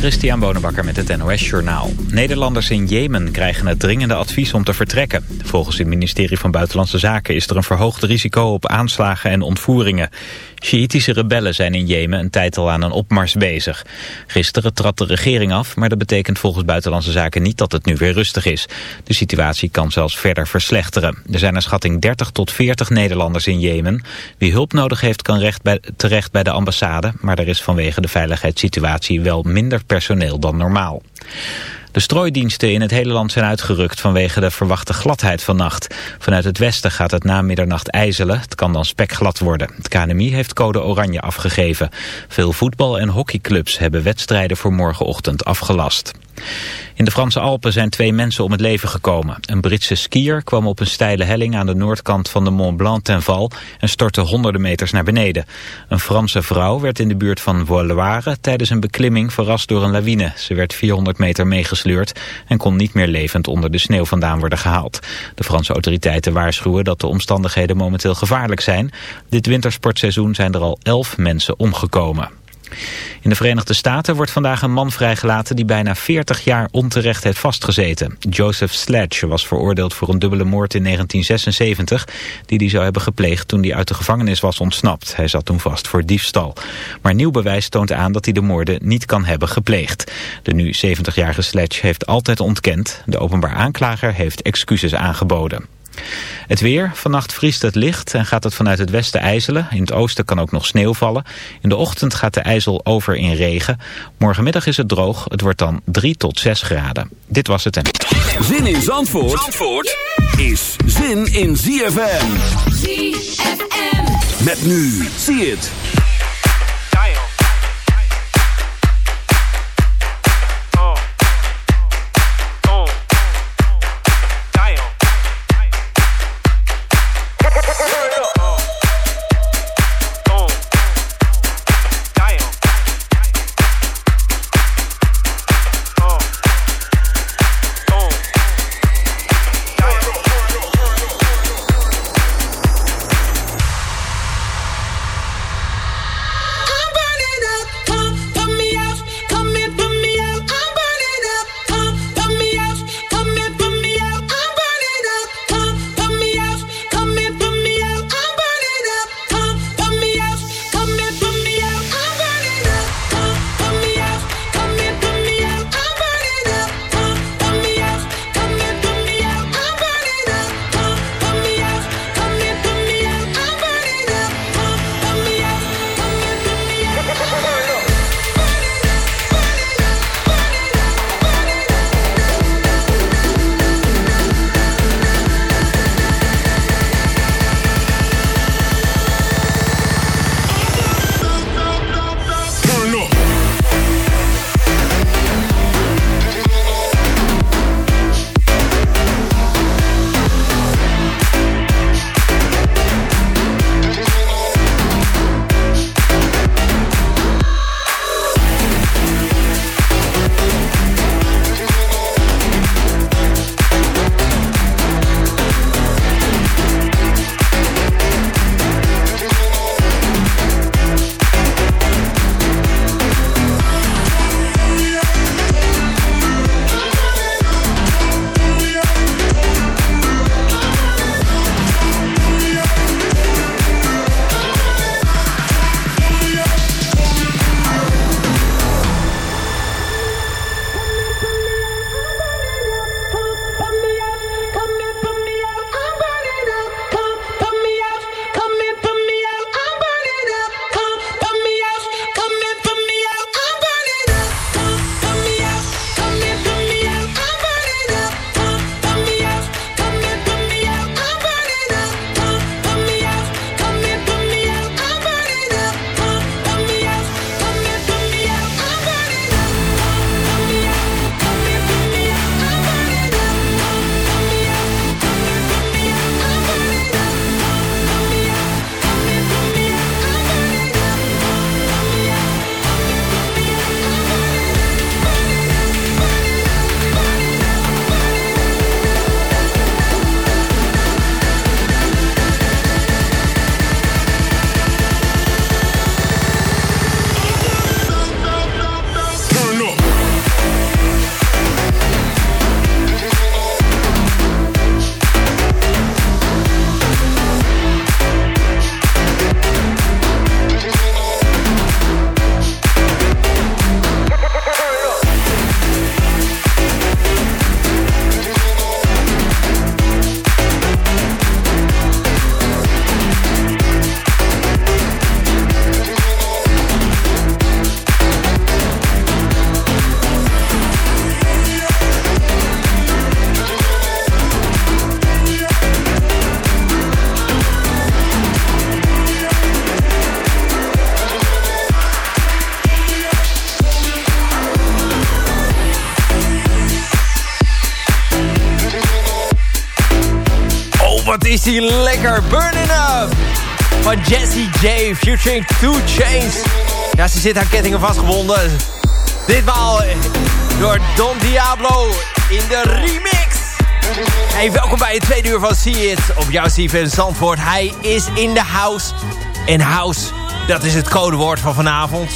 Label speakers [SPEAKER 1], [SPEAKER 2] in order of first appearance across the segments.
[SPEAKER 1] Christian Bonenbakker met het NOS Journaal. Nederlanders in Jemen krijgen het dringende advies om te vertrekken. Volgens het ministerie van Buitenlandse Zaken is er een verhoogd risico op aanslagen en ontvoeringen. Sjiitische rebellen zijn in Jemen een tijd al aan een opmars bezig. Gisteren trad de regering af, maar dat betekent volgens Buitenlandse Zaken niet dat het nu weer rustig is. De situatie kan zelfs verder verslechteren. Er zijn naar schatting 30 tot 40 Nederlanders in Jemen. Wie hulp nodig heeft kan terecht bij de ambassade, maar er is vanwege de veiligheidssituatie wel minder personeel dan normaal. De strooidiensten in het hele land zijn uitgerukt vanwege de verwachte gladheid vannacht. Vanuit het westen gaat het na middernacht ijzelen. Het kan dan spekglad worden. Het KNMI heeft code oranje afgegeven. Veel voetbal- en hockeyclubs hebben wedstrijden voor morgenochtend afgelast. In de Franse Alpen zijn twee mensen om het leven gekomen. Een Britse skier kwam op een steile helling aan de noordkant van de Mont Blanc ten val en stortte honderden meters naar beneden. Een Franse vrouw werd in de buurt van Voiloire tijdens een beklimming verrast door een lawine. Ze werd 400 meter meegesleurd en kon niet meer levend onder de sneeuw vandaan worden gehaald. De Franse autoriteiten waarschuwen dat de omstandigheden momenteel gevaarlijk zijn. Dit wintersportseizoen zijn er al elf mensen omgekomen. In de Verenigde Staten wordt vandaag een man vrijgelaten die bijna 40 jaar onterecht heeft vastgezeten. Joseph Sledge was veroordeeld voor een dubbele moord in 1976 die hij zou hebben gepleegd toen hij uit de gevangenis was ontsnapt. Hij zat toen vast voor diefstal. Maar nieuw bewijs toont aan dat hij de moorden niet kan hebben gepleegd. De nu 70-jarige Sledge heeft altijd ontkend. De openbaar aanklager heeft excuses aangeboden. Het weer. Vannacht vriest het licht en gaat het vanuit het westen ijzelen. In het oosten kan ook nog sneeuw vallen. In de ochtend gaat de ijzel over in regen. Morgenmiddag is het droog. Het wordt dan 3 tot 6 graden. Dit was het en...
[SPEAKER 2] Zin in Zandvoort, Zandvoort is zin in ZFM. ZFM. Met nu. Zie het.
[SPEAKER 3] Is die lekker Burning Up van Jesse J featuring Two Chains. Ja, ze zit haar kettingen vastgebonden. Ditmaal door Don Diablo in de remix. Hey, welkom bij het tweede uur van See It op jouw Steven Zandvoort. Hij is in de house. En house, dat is het codewoord van vanavond.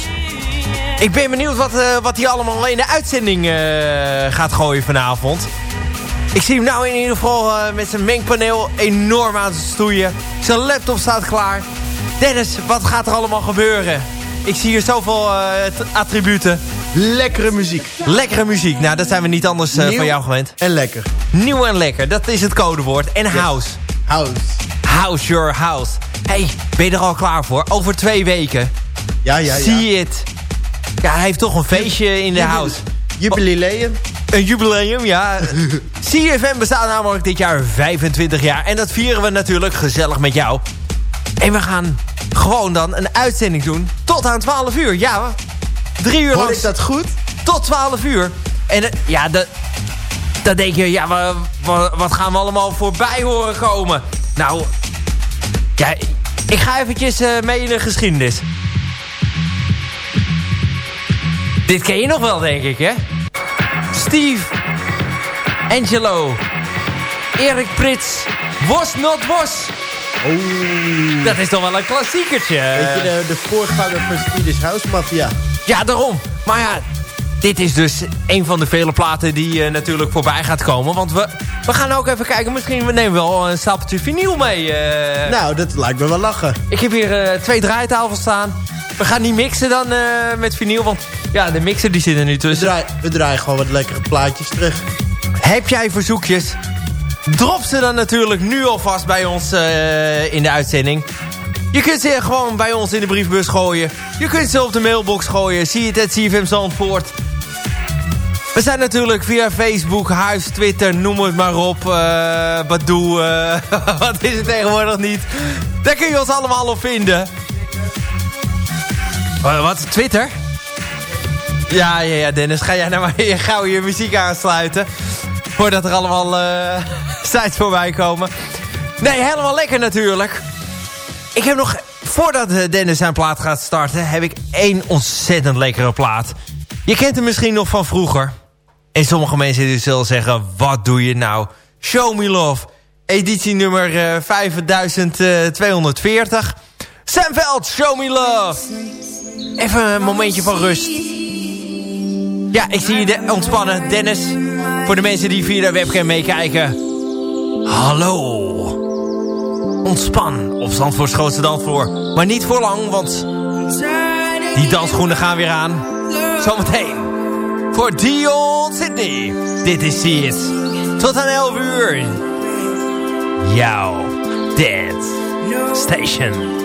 [SPEAKER 3] Ik ben benieuwd wat, wat hij allemaal in de uitzending uh, gaat gooien vanavond. Ik zie hem nou in ieder geval uh, met zijn mengpaneel enorm aan het stoeien. Zijn laptop staat klaar. Dennis, wat gaat er allemaal gebeuren? Ik zie hier zoveel attributen.
[SPEAKER 4] Lekkere muziek.
[SPEAKER 3] Lekkere muziek. Nou, dat zijn we niet anders van jou gewend.
[SPEAKER 4] en lekker.
[SPEAKER 3] Nieuw en lekker, dat is het codewoord. En house.
[SPEAKER 4] House.
[SPEAKER 3] House your house. hey, ben je er al klaar voor? Over twee weken.
[SPEAKER 4] Ja, ja, ja.
[SPEAKER 3] Zie het. Ja, hij heeft toch een feestje in de house.
[SPEAKER 4] Jubileum.
[SPEAKER 3] Een jubileum, ja. CFM bestaat namelijk dit jaar 25 jaar. En dat vieren we natuurlijk gezellig met jou. En we gaan gewoon dan een uitzending doen tot aan 12 uur. Ja, drie uur
[SPEAKER 4] Hoor ik dat goed?
[SPEAKER 3] Tot 12 uur. En uh, ja, de, dan denk je, ja, we, we, wat gaan we allemaal voorbij horen komen? Nou, ja, ik ga eventjes uh, mee in de geschiedenis. Dit ken je nog wel, denk ik, hè? Steve, Angelo, Erik Prits, Was Not Was.
[SPEAKER 4] Oh.
[SPEAKER 3] Dat is toch wel een klassiekertje.
[SPEAKER 4] Weet je, de, de voorganger van Swedish House Mafia.
[SPEAKER 3] Ja, daarom. Maar ja, dit is dus een van de vele platen die uh, natuurlijk voorbij gaat komen. Want we, we gaan ook even kijken. Misschien we nemen we wel een stapeltje vinyl mee. Uh.
[SPEAKER 4] Nou, dat lijkt me wel lachen.
[SPEAKER 3] Ik heb hier uh, twee draaitafels staan. We gaan niet mixen dan met vinyl. Want ja, de mixer die zit er nu tussen.
[SPEAKER 4] We draaien, we draaien gewoon wat lekkere plaatjes terug.
[SPEAKER 3] Heb jij verzoekjes? Drop ze dan natuurlijk nu alvast bij ons in de uitzending. Je kunt ze gewoon bij ons in de briefbus gooien. Je kunt ze op de mailbox gooien. Zie het, het CFM Zandvoort. We zijn natuurlijk via Facebook, Huis, Twitter, noem het maar op. Uh, Badoe, uh, wat is het tegenwoordig niet. Daar kun je ons allemaal op vinden. Uh, wat, Twitter? Ja, ja, ja, Dennis, ga jij nou maar gauw je muziek aansluiten. Voordat er allemaal sites voorbij komen. Nee, helemaal lekker natuurlijk. Ik heb nog, voordat Dennis zijn plaat gaat starten... heb ik één ontzettend lekkere plaat. Je kent hem misschien nog van vroeger. En sommige mensen zullen zeggen, wat doe je nou? Show Me Love, editie nummer uh, 5240. Sam Veld, Show Me Love. Even een momentje van rust. Ja, ik zie je de ontspannen. Dennis, voor de mensen die via de webcam meekijken. Hallo. Ontspan op Zandvoorts grootste dansvloer. Maar niet voor lang, want die dansschoenen gaan weer aan. Zometeen voor Dion Sydney. Dit is See. Tot aan 11 uur. Jouw Dance Station.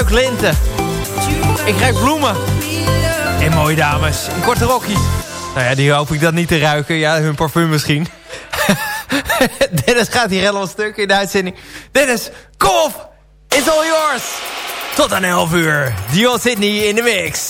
[SPEAKER 5] Ruik linten. Ik ruik bloemen. En mooie dames in korte rokjes. Nou ja, die hoop ik dan niet te ruiken. Ja, hun parfum misschien. Dennis gaat hier helemaal stuk in de uitzending. Dennis, kom op! It's all yours! Tot aan 11 uur. Dion Sydney in de mix.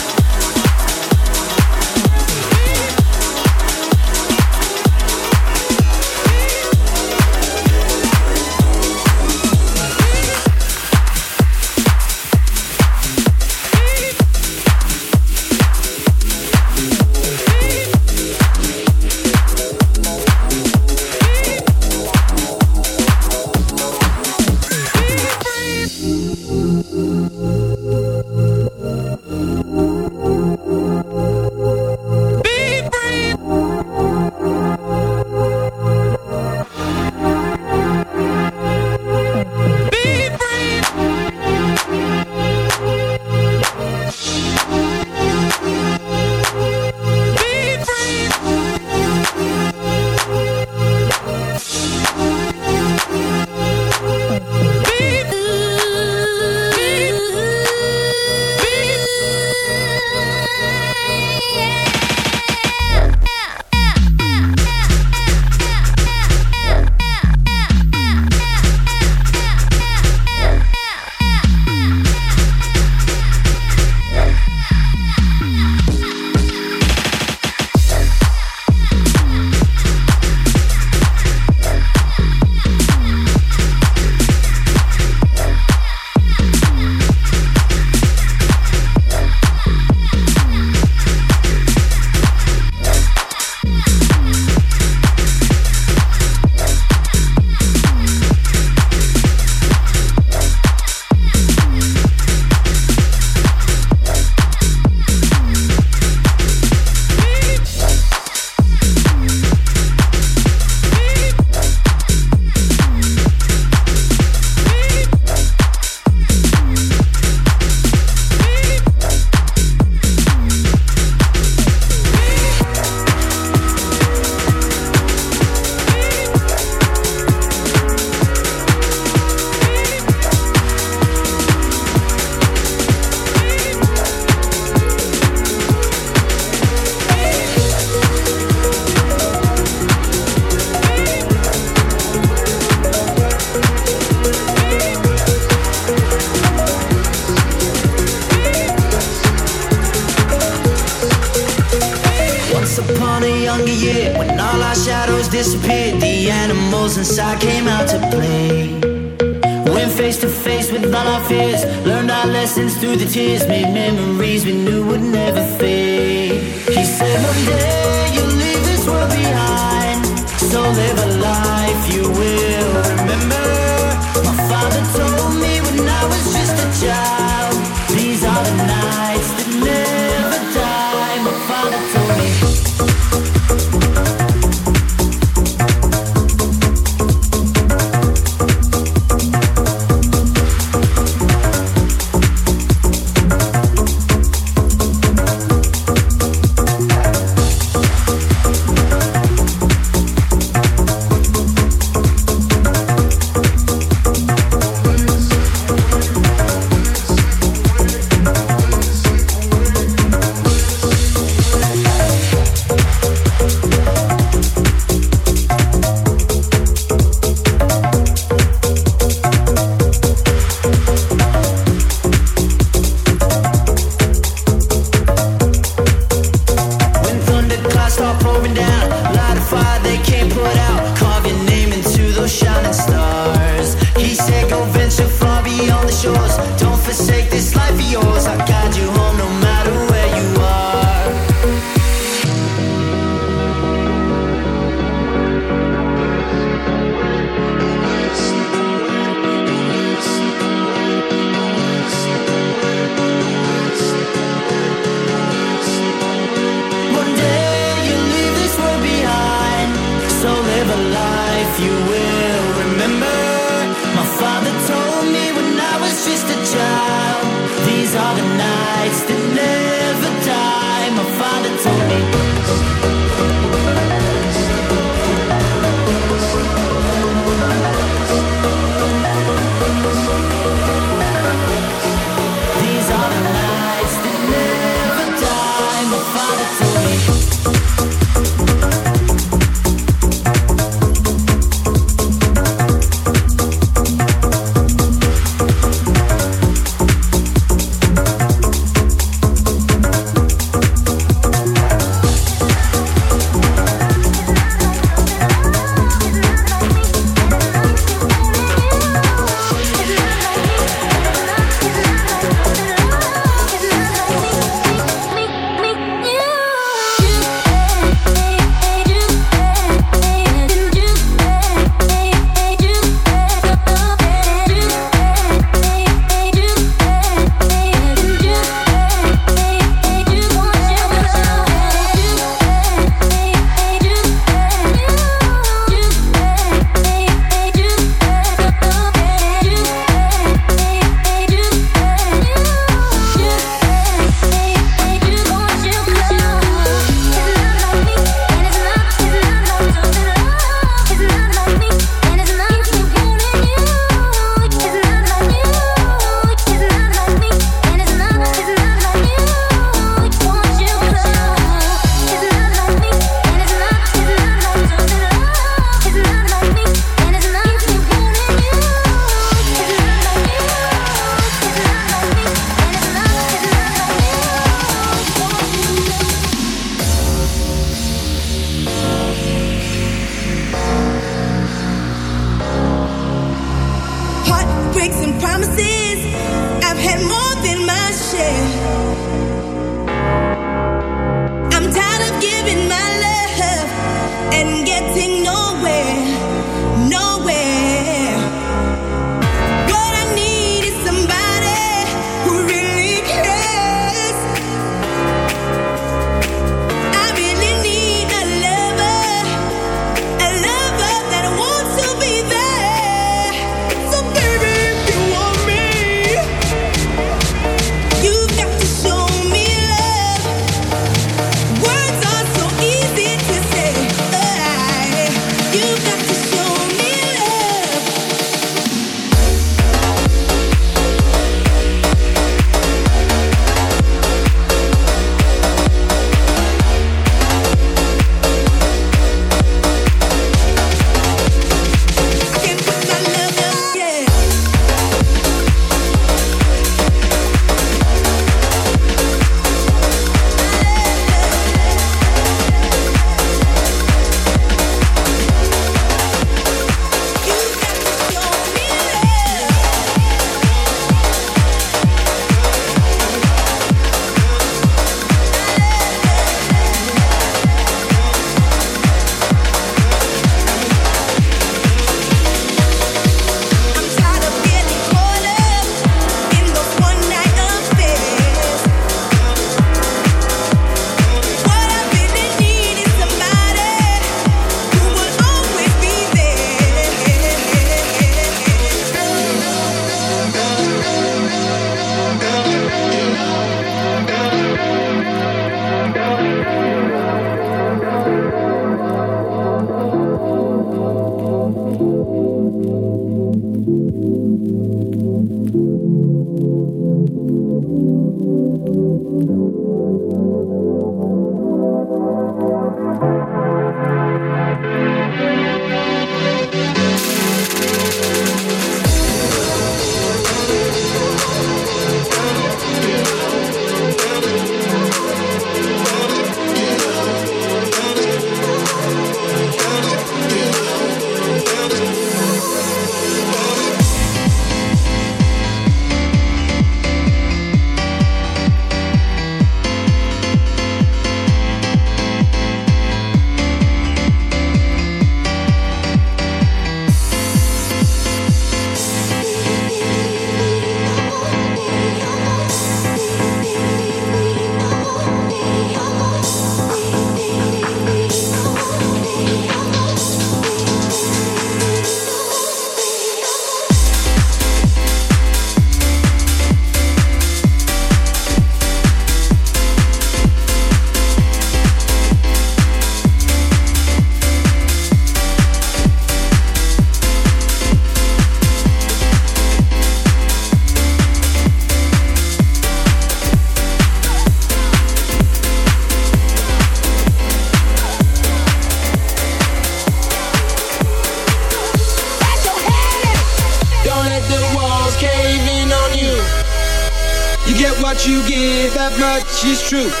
[SPEAKER 6] Is
[SPEAKER 7] true.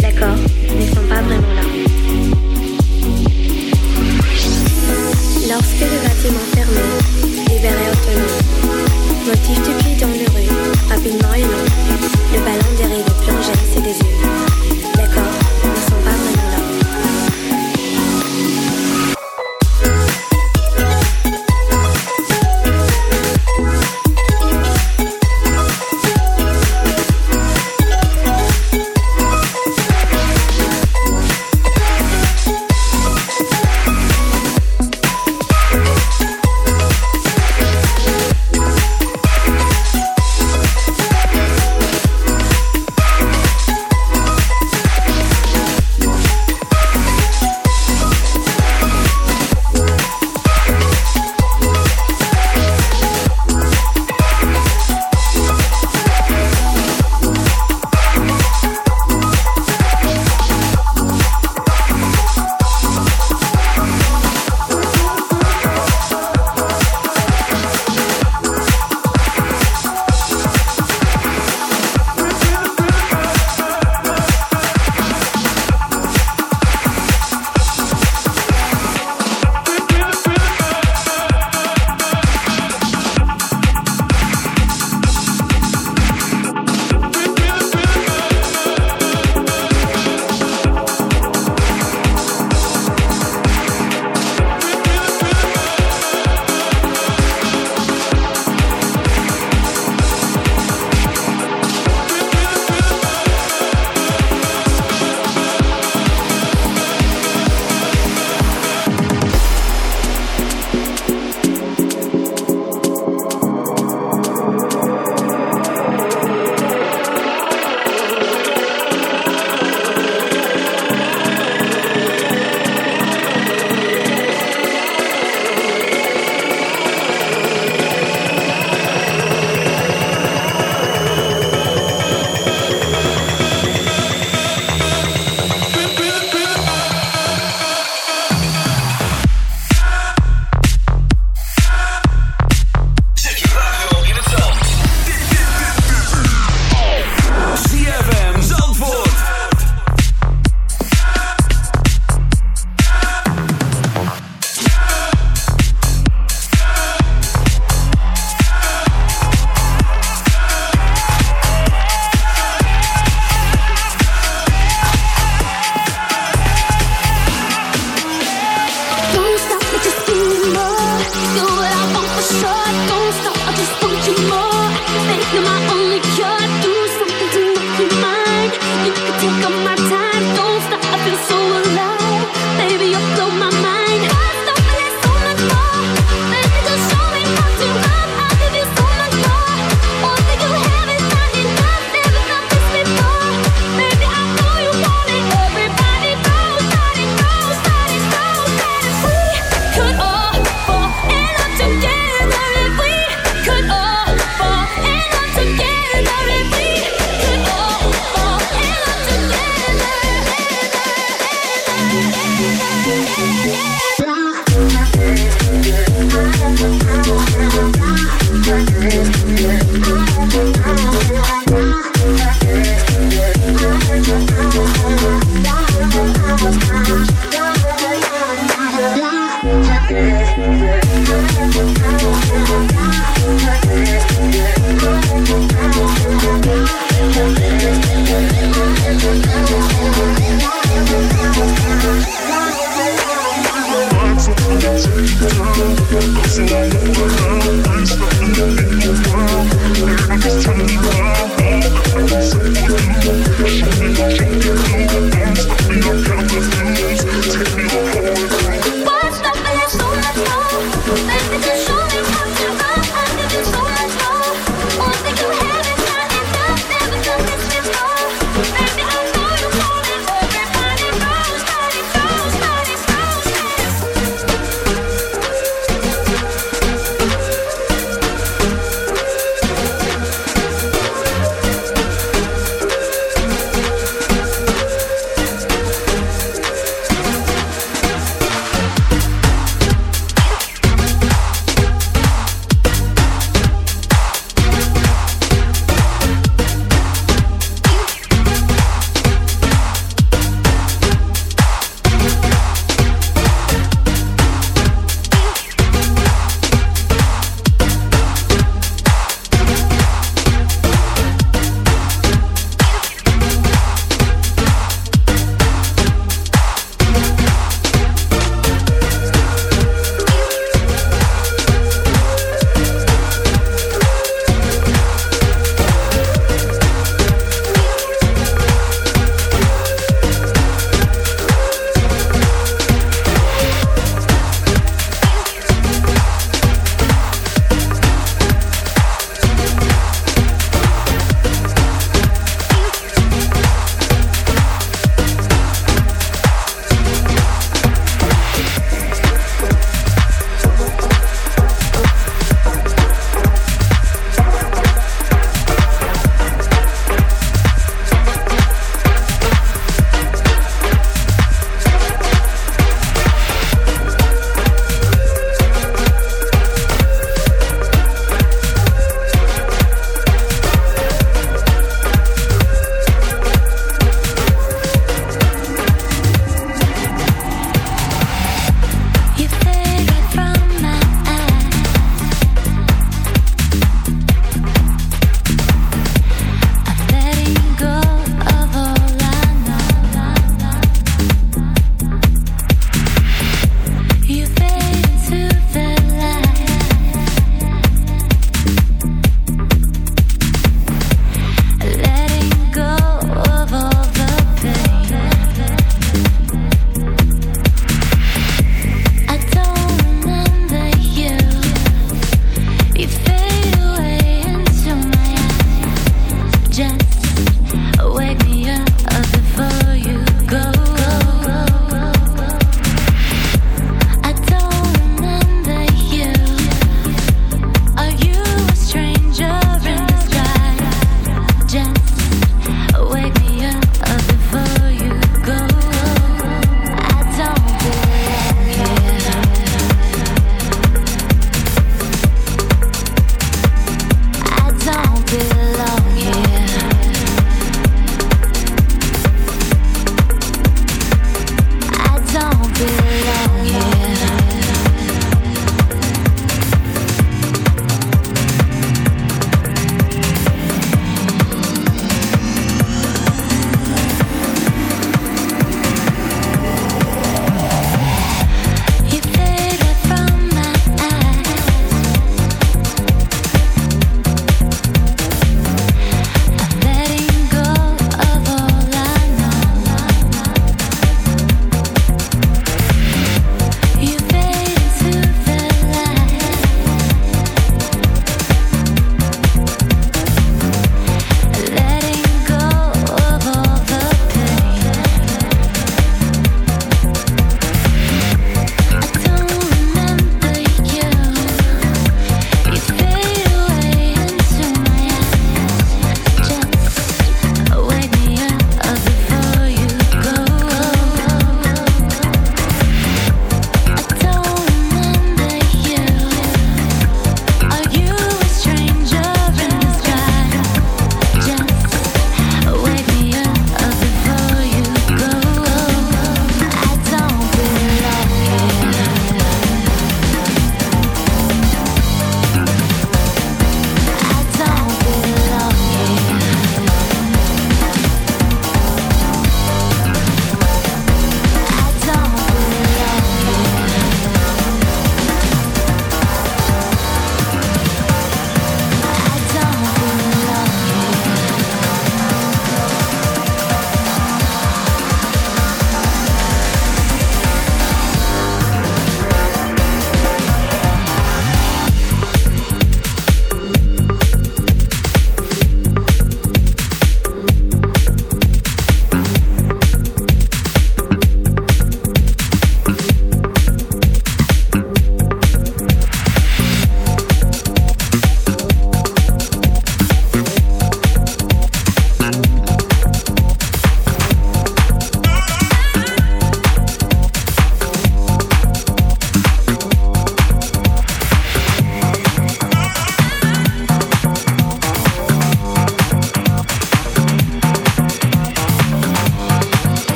[SPEAKER 8] D'accord,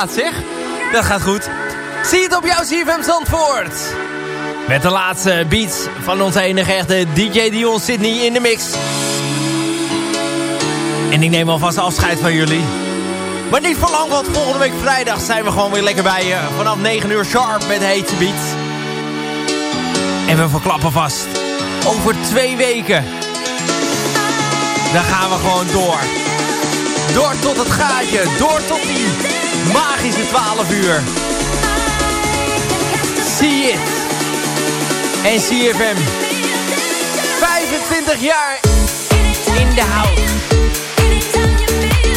[SPEAKER 3] zeg? Dat gaat goed. Zie het op jouw CFM Zandvoort. Met de laatste beats van onze enige echte DJ Dion Sydney in de mix. En ik neem alvast afscheid van jullie. Maar niet voor lang, want volgende week vrijdag zijn we gewoon weer lekker bij je. Vanaf 9 uur sharp met hete beats. En we verklappen vast. Over twee weken. Dan gaan we gewoon door. Door tot het gaatje. Door tot die magische 12 uur. See it. En CFM. 25 jaar in de house.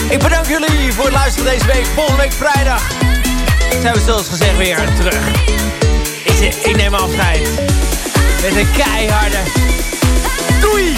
[SPEAKER 3] Ik bedank jullie voor het luisteren deze week. Volgende week vrijdag zijn we zoals gezegd weer terug. Ik, ik neem afscheid. Met een keiharde. Doei!